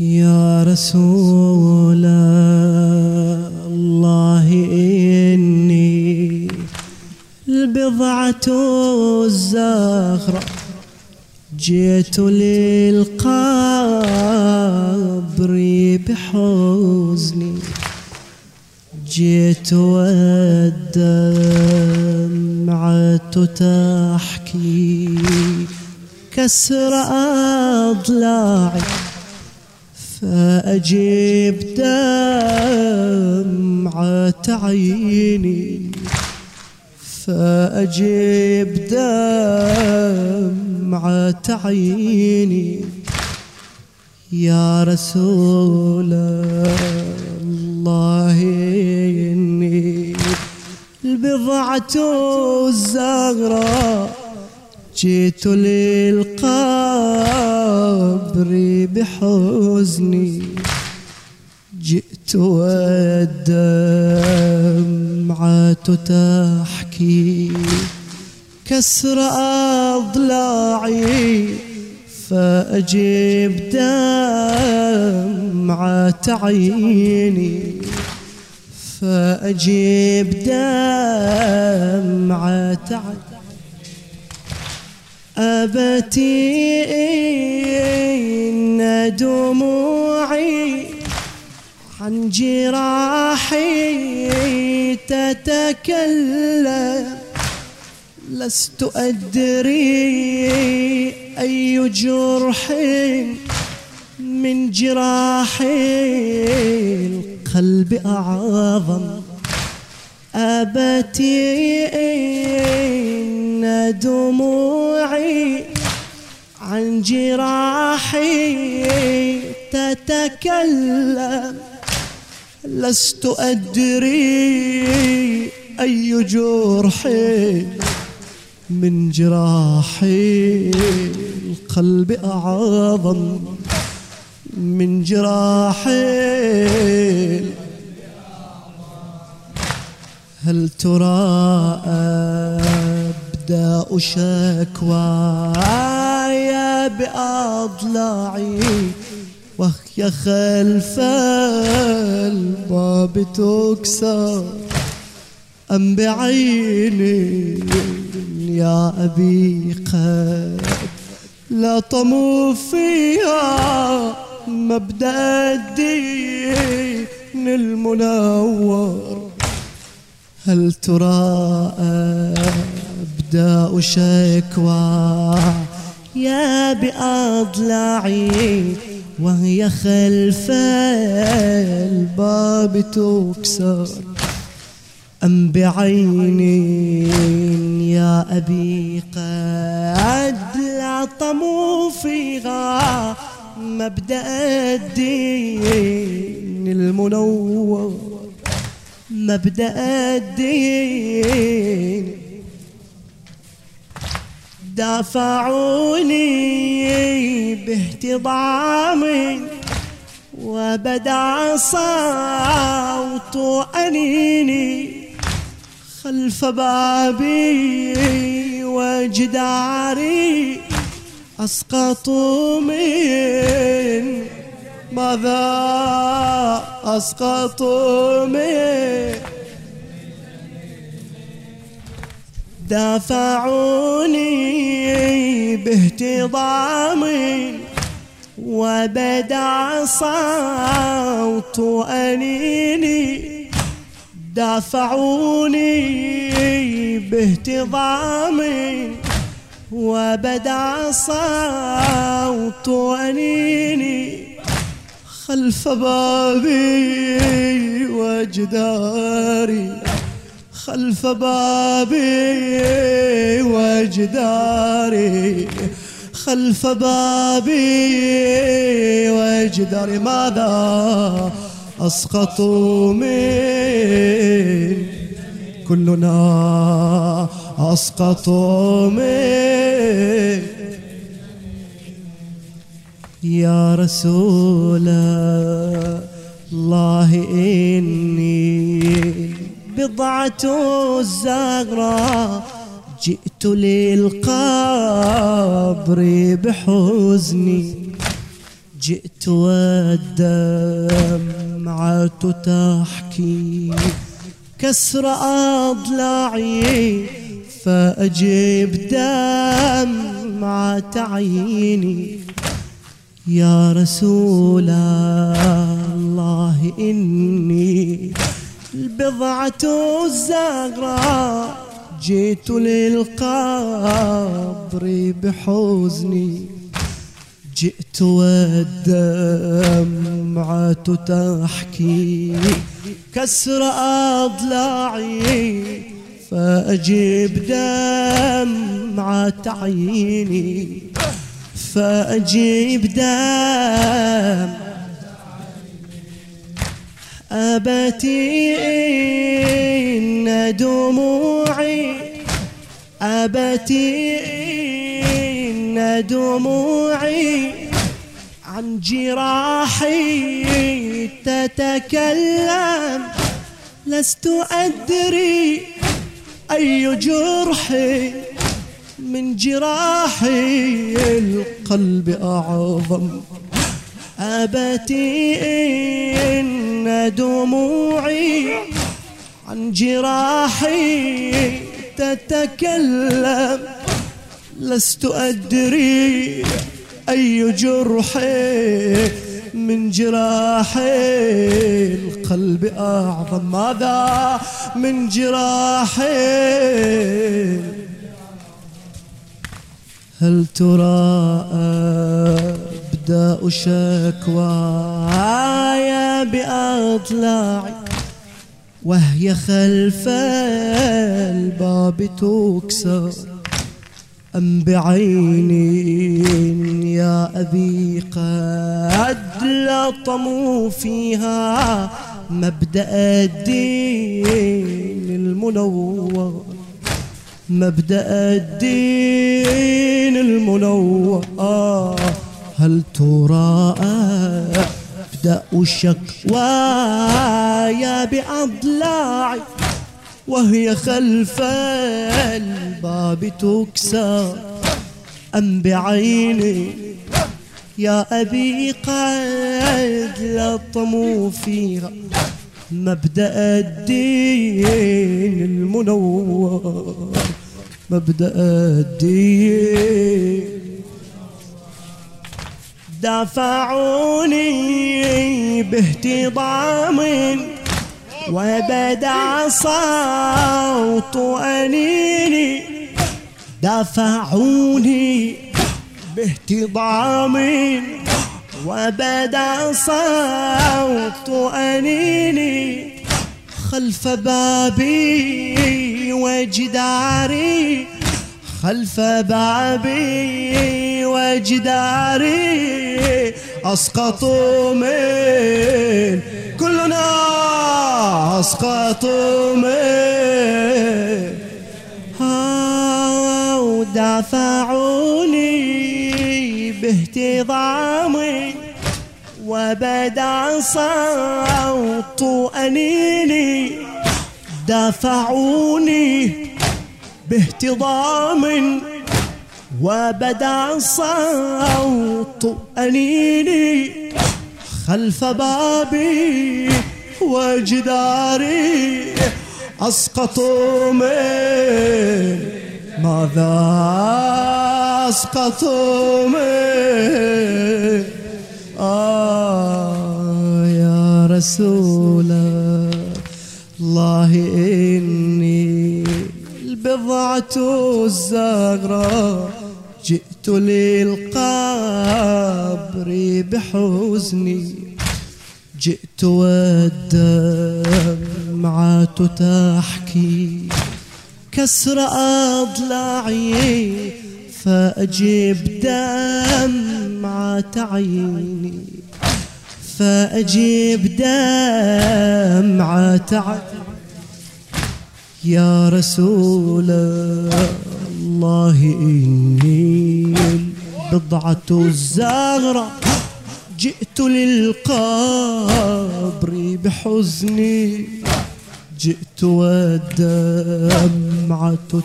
يا رسول الله إني البضعة الزهرة جئت للقبر بحزني جئت والدمعة تحكي كسر أضلاعي. فأجيب دمعة عيني فأجيب دمعة عيني يا رسول الله إني البضعة الزغراء جيت للقبر بحزني جئت والدمعة تحكي كسر أضلاعي فأجيب دمعة عيني. فأجيب دمعة عيني. أبتي إن دموعي عن جراحي تتكلم. لست أدري أي جرح من جراحي القلب أعظم. أبتي إن دموعي عن جراحي تتكلم. لست أدري أي جرح من جراحي القلب أعظم من جراحي هل ترى أبدأ شكواي بأضلاعي وهي خلف الباب تكسر. أم بعيني يا أبي قد لا طمو فيها مبدأ الدين المنور. هل ترى أبدأ شكوى يا بأضلاعي وهي خلف الباب تكسر. أم بعيني يا أبي قد لا طمو فيها. مبدأ الدين المنور. مبدأ الدين دافعوني باهتضام وبدا صوت أنيني خلف بابي وجداري أسقطوا من ماذا أسقطوا من دافعوني باهتضام وبدأ صوت أنيني. دافعوني باهتضام وبدأ صوت أنيني. خلف بابي وجداري. خلف بابي وجداري خلف بابي وجداري. ماذا أسقطوا من كلنا أسقطوا من يا رسول الله إني بضعة الزغراء جئت للقبر بحزني. جئت والدمعة تحكي. كسر أضلاعي فأجيب دمعة عيني. يا رسول الله إني البضعة الزغراء جيت للقبر بحزني. جئت والدمعة تحكي كسر أضلاعي فأجيب دمعة عيني. فأجيب دم أبتي إن دموعي. أبتي إن دموعي. عن جراحي تتكلم. لست أدري أي جرحي من جراحي. القلب أعظم. أبتي إن دموعي عن جراحي تتكلم لست أدري أي جرحي من جراحي القلب أعظم. ماذا من جراحي هل ترى أبدأ شكواي بأطلاعي وهي خلف الباب تكسر. أم بعيني يا أبي قد لطموا فيها مبدأ الدين المنور. مبدأ الدين المنور. هل ترى أبدأ شكواي بأضلاعي وهي خلف الباب تكسر أم بعيني يا أبي قد لطموا فيها مبدأ الدين المنور مبدأ الدين دفعوني باهتضام وبدأ صوت أنيني. دفعوني باهتضام وبدأ صوت أنيني. خلف بابي وجداري خلف بابي وجداري أسقطوا من كلنا أسقطوا من. ودافعوني باهتضامي وبدا صوت أنيني. دافعوني باهتضام وبدأ صوت أنيني خلف بابي وجداري. أسقطوا من ماذا أسقطوا من؟ آه يا رسول الله إني البضعة الزغراء جئت للقبر بحزني. جئت والدمعة تحكي. كسر أضلاعي فأجيب دمعة عيني. فأجيب دمعة عيني. يا رسول الله إني البضعة الزغرة جئت للقبر بحزني. جئت والدمعة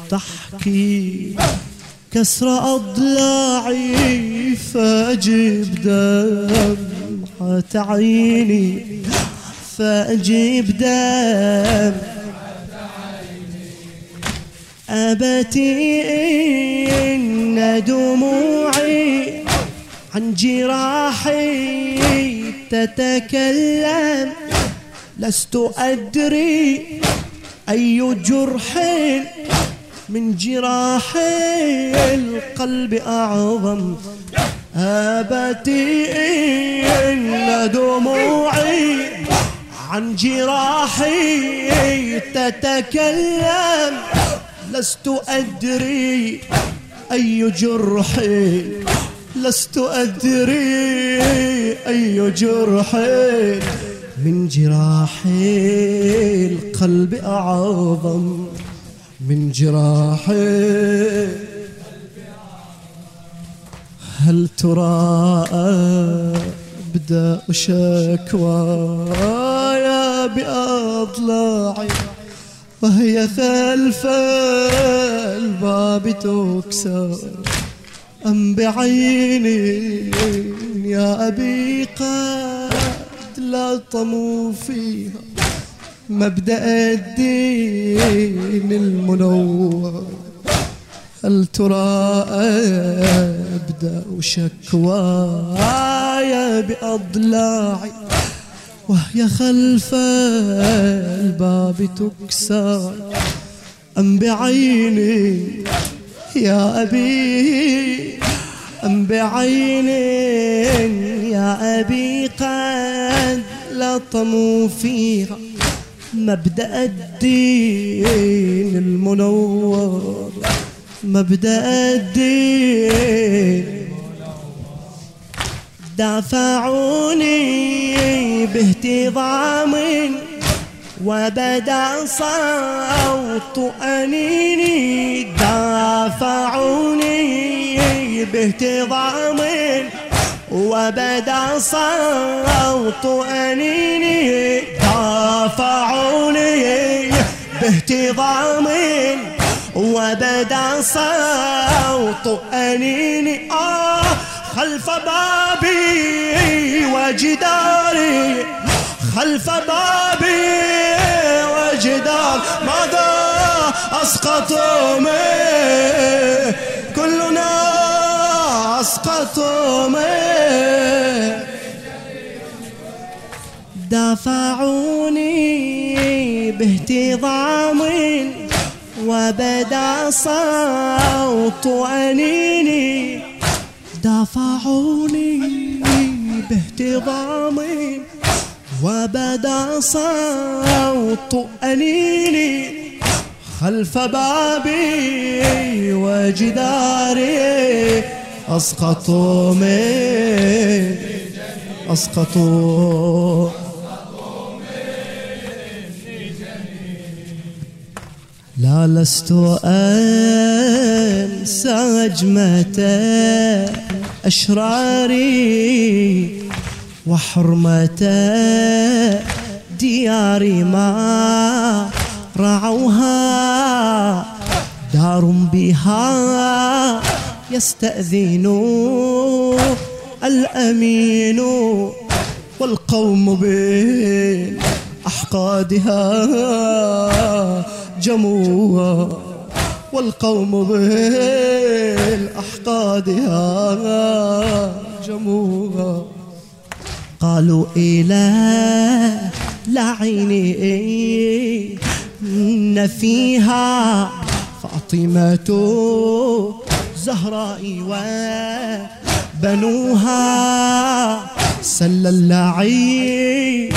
تحكي. كسر أضلاعي فأجيب دمعة عيني. فأجيب دم أبتي إن دموعي عن جراحي تتكلم. لست أدري أي جرح من جراح القلب أعظم. أبتي إن دموعي عن جراحي تتكلم. لست أدري أي جرح لست أدري أي جرح. من جراح القلب أعظم من جراح هل ترى أبدأ شكوايا بأضلاعي؟ وهي خلف الباب تكسر. أم بعيني يا أبي قد لطموا فيها. مبدأ الدين المنور. هل ترى أبدأ شكواي بأضلاعي؟ وهي خلف الباب تكسر. أم بعيني يا أبي أم بعيني يا أبي قد لطموا فيها مبدأ الدين المنور مبدأ الدين دافعوني باهتضام وبدأ صوت أنيني دافعوني باهتضام وبدأ صوت أنيني دافعوني باهتضام وبدأ صوت أنيني آه خلف بابي وجداري خلف بابي وجدار ماذا أسقطوا كلنا أسقطوا دافعوني باهتضام وبدأ صوت أنيني. دافعوني باهتضام وبدأ صوت أنيني خلف بابي وجداري. أسقطوا من أسقطوا لا لست أنسى أجمة أشراري وحرمة دياري ما رعوها دار بها يستأذن الأمين والقوم بأحقادها. جموها والقوم بالأحقادها جموها قالوا إله لعيني إن فيها فاطمة زهراء وبنوها سل اللعين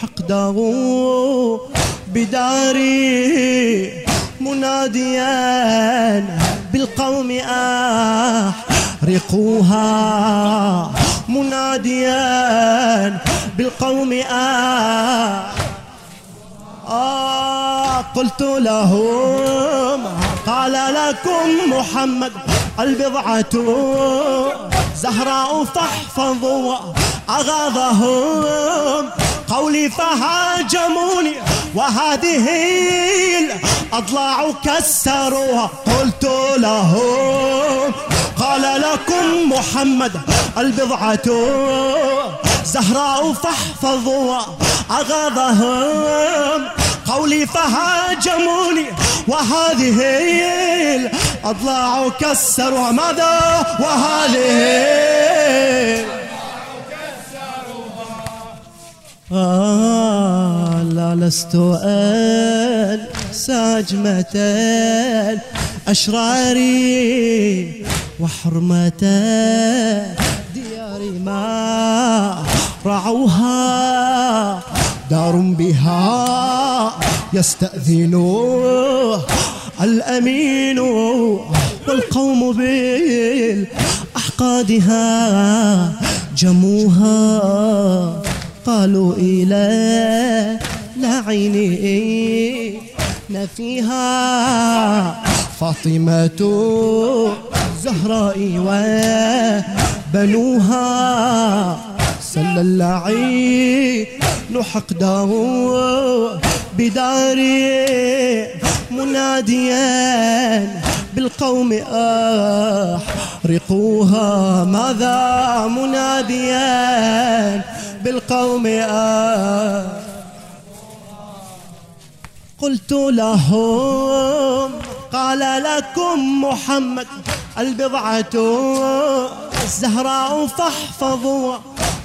حقده بداري. مناديا بالقوم أحرقوها. مناديا بالقوم آه قلت لهم قال لكم محمد البضعة زهراء فاحفظوا أغاظهم قولي فهاجموني وهذه الأضلاع كسروها. قلت لهم قال لكم محمد البضعة زهراء فاحفظوا أغاضهم. قولي فهاجموني. وهذه الأضلاع كسروها ماذا؟ وهذه آه لا لست أنسى أجمة أشراري وحرمة دياري ما رعوها. دار بها يستأذن الأمين والقوم بالأحقادها. جموها قالوا إلى لعيني نفيها. فاطمة زهراء وبنوها سل اللعين حقده بداري مناديا بالقوم أحرقوها. ماذا مناديا بالقوم آه قلت لهم قال لكم محمد البضعة الزهراء فاحفظوا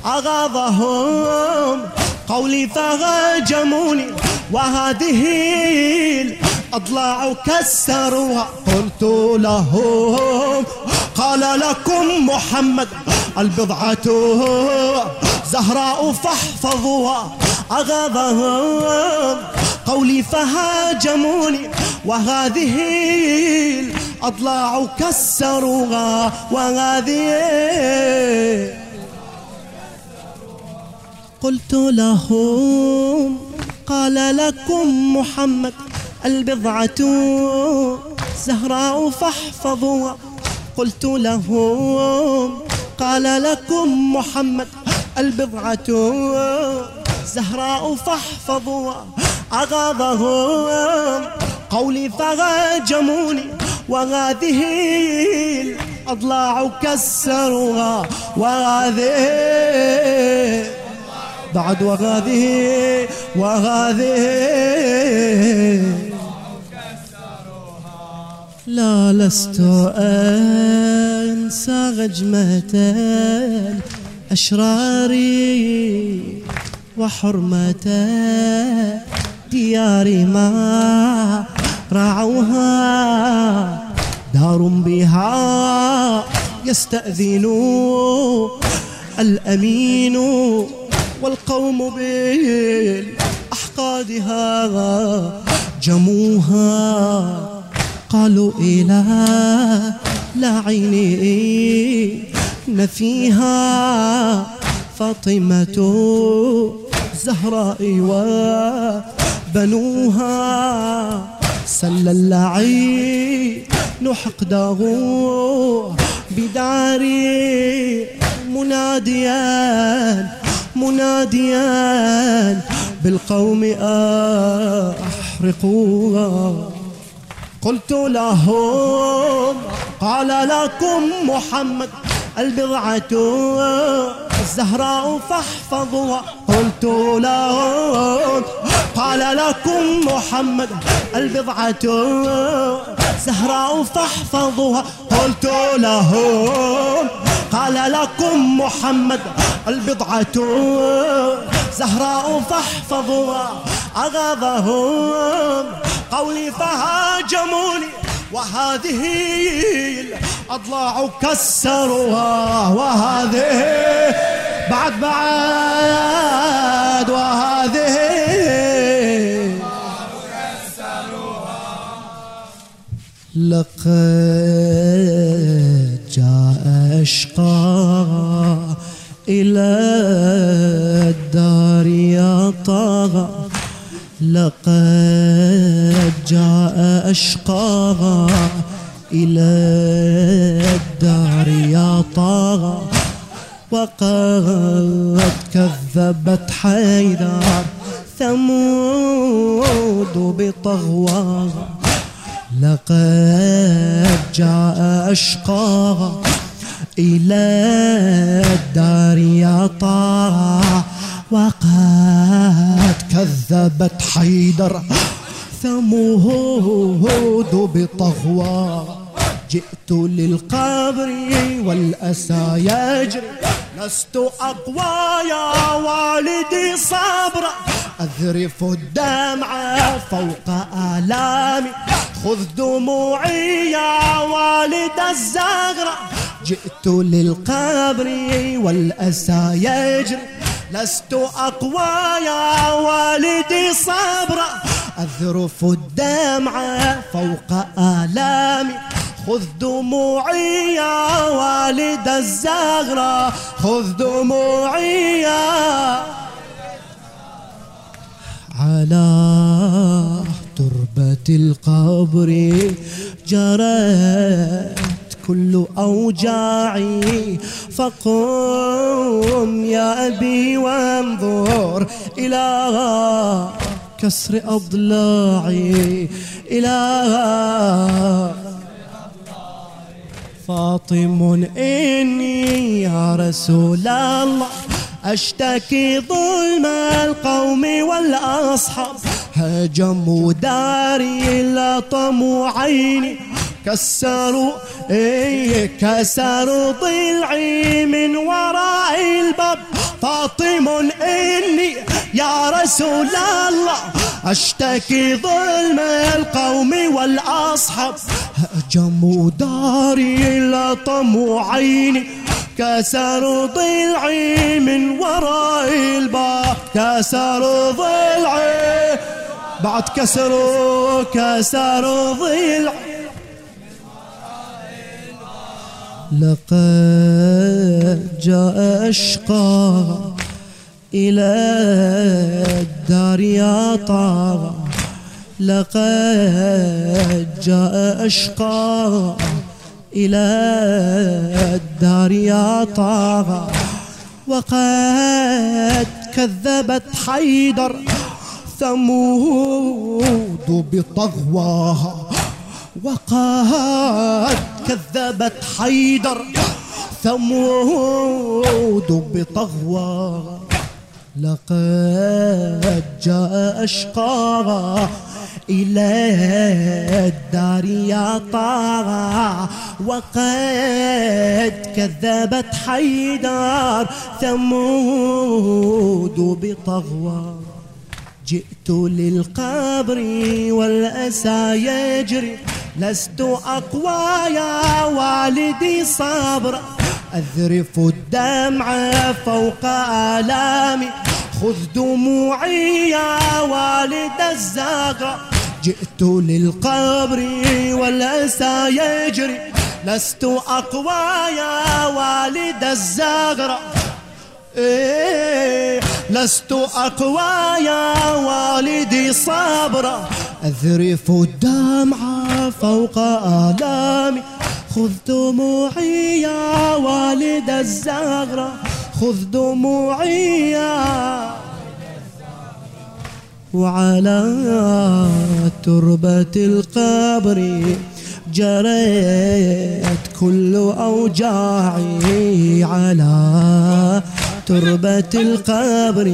أغاضهم. قولي فهاجموني وهذه الأضلاع كسروها. قلت لهم قال لكم محمد البضعة زهراء فاحفظوها. أغاضهم قولي فهاجموني وهذه الأضلاع كسروها. وهذه قلت لهم قال لكم محمد البضعة زهراء فاحفظوها. قلت لهم قال لكم محمد البضعة زهراء فاحفظوا أغاضهم قولي فهاجموني وهذه الأضلاع كسروها. وهذه بعد وهذه وهذه لا لست أنسى غجمة أشراري وحرمة دياري ما رعوها دار بها يستأذن الأمين. والقوم بالأحقادها جموها. قالوا إلى لعيني نفيها فاطمة زهراء وبنوها. سل اللعين حقده بداري مناديا مناديا بالقوم أحرقوها. قلت لهم قال لكم محمد البضعة الزهراء فاحفظوها قلت لهم قال لكم محمد البضعة زهراء فاحفظوها قلت لهم قال لكم محمد البضعة زهراء فاحفظوها أغاضهم قولي فهاجموني. وهذه الأضلاع كسروها وهذه بعد بعد وهذه لقد جاء أشقى إلى الدار يا طغى. لقد جاء أشقاها إلى الدار يا طاغى وقد كذبت حيدر ثمود بطغواها. لقد جاء أشقاها إلى الدار يا طه وقد كذبت حيدر ثمود بطغوى. جئت للقبر والأسى يجري. لست أقوى يا والدي صبرا أذرف الدمع فوق آلامي. خذ دموعي يا والد الزغرة جئت للقبر والأسى يجري. لست أقوى يا أذرف الدمع فوق آلامي. خذ دموعي يا والد الزغرة خذ دموعي يا على تربة القبر. جرت كل أوجاعي. فقم يا أبي وانظر إلى كسر أضلاعي. إلى فاطم إني يا رسول الله أشتكي ظلم القوم والأصحاب. هجموا داري لطموا عيني. كسروا إيه كسروا ضلعي من وراء الباب. فاطم إني يا رسول الله أشتكي ظلم القوم والأصحاب هجموا داري لطموا عيني كسروا ضلعي من وراء الباب كسروا ضلعي. بعد كسروا كسروا ضلعي. لقد جاء أشقى إلى الدار يا طاغى لقد جاء أشقى إلى الدار يا طاغى وقد كذبت حيدر ثمود بطغواها. وقد كذبت حيدر ثمود بطغوى. لقد جاء أشقاها إلى الدار يا طاغى وقد كذبت حيدر ثمود بطغوى. جئت للقبر والأسى يجري. لست أقوى يا والدي صبرا أذرف الدمع فوق آلامي. خذ دموعي يا والد الزاغة جئت للقبر والأسى يجري. لست أقوى يا والد الزغرة إيه لست أقوى يا والدي صبرا أذرف الدمع فوق آلامي. خذ دموعي يا والد الزغرة خذ دموعي يا وعلى تربة القبر. جريت كل أوجاعي على تربة القبر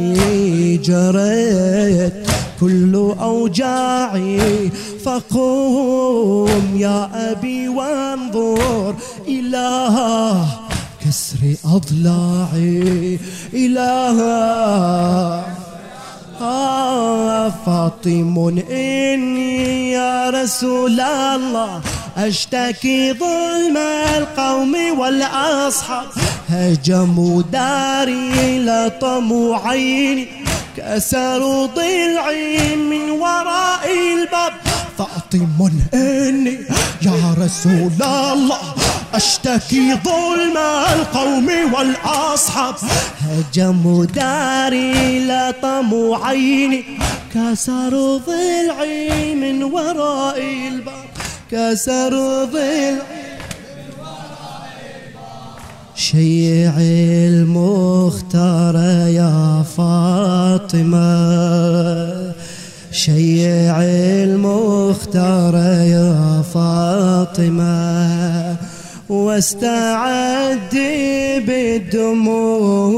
جريت كل أوجاعي. فقوم يا أبي وانظر إلى كسر أضلاعي. آه فاطم إني يا رسول الله. أشتكي ظلم القوم والأصحاب. هجموا داري لطموا عيني كسروا ضلعي من وراء الباب. فاطم إني يا رسول الله أشتكي ظلم القوم والأصحاب. هجموا داري لطموا عيني كسروا ضلعي من وراء الباب. كسروا ضلعي شيعي المختار يا فاطمة. شيعي المختار يا فاطمة. واستعدي بالدموع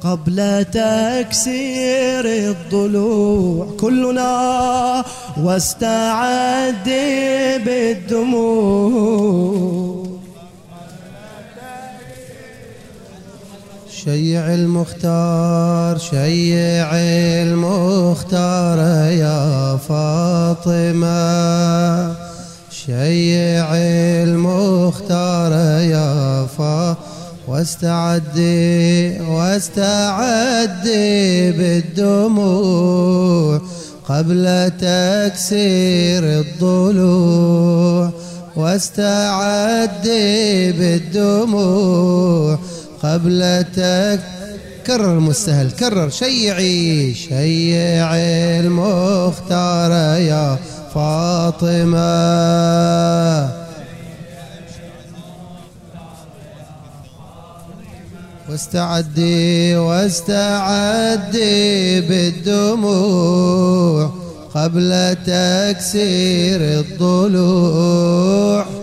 قبل تكسير الضلوع. كلنا واستعدي بالدموع. شيع المختار شيع المختار يا فاطمة. شيع المختار يا فاطمة واستعدي واستعدي بالدموع. قبل تكسير الضلوع واستعدي بالدموع قبل تك المستهل كرر شيعي شيعي المختار يا فاطمة. واستعدي واستعدي بالدموع قبل تكسير الضلوع.